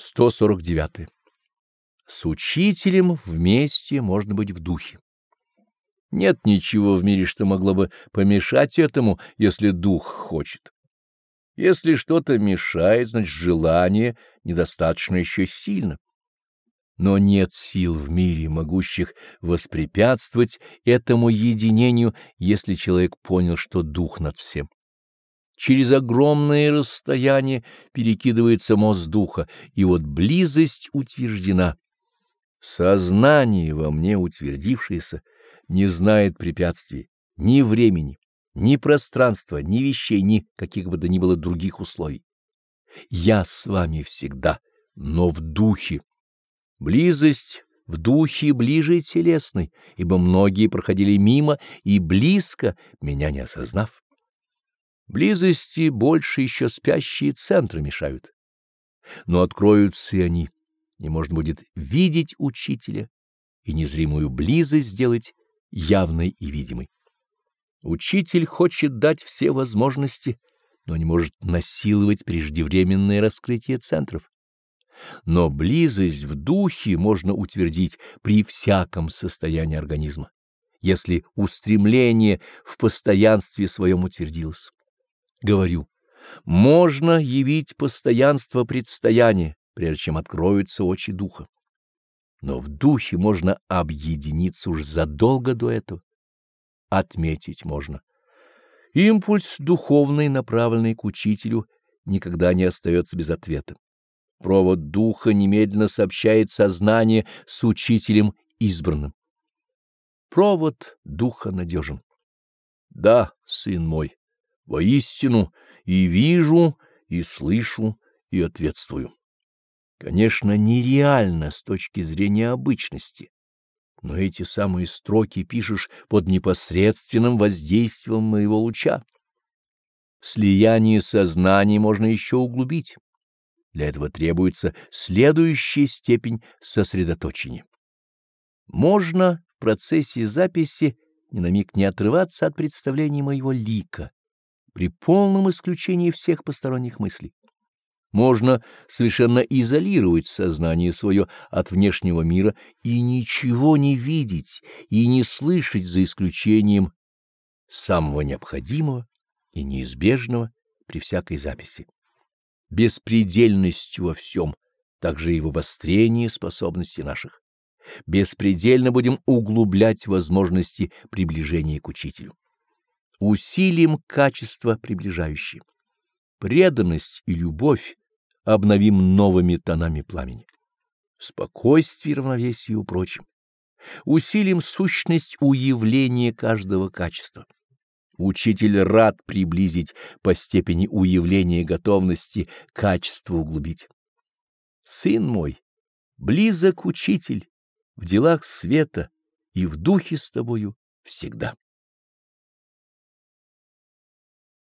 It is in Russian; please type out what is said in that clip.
149. С учителем вместе можно быть в духе. Нет ничего в мире, что могло бы помешать этому, если дух хочет. Если что-то мешает, значит, желание недостаточно еще сильно. Но нет сил в мире, могущих воспрепятствовать этому единению, если человек понял, что дух над всем. Через огромное расстояние перекидывается мост духа, и вот близость утверждена. Сознание во мне утвердившееся не знает препятствий ни времени, ни пространства, ни вещей, ни каких бы то ни было других условий. Я с вами всегда, но в духе. Близость в духе ближе телесной, ибо многие проходили мимо и близко, меня не осознав. Близости больше еще спящие центры мешают. Но откроются и они и можно будет видеть учителя и незримую близость сделать явной и видимой. Учитель хочет дать все возможности, но не может насиловать преждевременное раскрытие центров. Но близость в духе можно утвердить при всяком состоянии организма, если устремление в постоянстве своем утвердилось. Говорю, можно явить постоянство предстояния, прежде чем откроются очи духа. Но в духе можно объединиться уж задолго до этого. Отметить можно. Импульс духовный, направленный к учителю, никогда не остается без ответа. Провод духа немедленно сообщает сознание с учителем избранным. Провод духа надежен. Да, сын мой, воистину и вижу, и слышу, и ответствую. Конечно, нереально с точки зрения обычности, но эти самые строки пишешь под непосредственным воздействием моего луча. Слияние сознаний можно еще углубить. Для этого требуется следующая степень сосредоточения. Можно в процессе записи ни на миг не отрываться от представления моего лика, при полном исключении всех посторонних мыслей. Можно совершенно изолировать сознание свое от внешнего мира и ничего не видеть и не слышать за исключением самого необходимого и неизбежного при всякой записи. Беспредельность во всем, также и в обострении способностей наших. Беспредельно будем углублять возможности приближения к учителю. Усилим качество приближающее. Преданность и любовь обновим новыми тонами пламени. Спокойствие, равновесие упрочим. Усилим сущность уявления каждого качества. Учитель рад приблизить по степени уявления готовности качество углубить. Сын мой, близок учитель в делах света и в духе с тобою всегда.